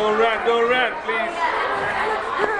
Don't rap, don't rap, please.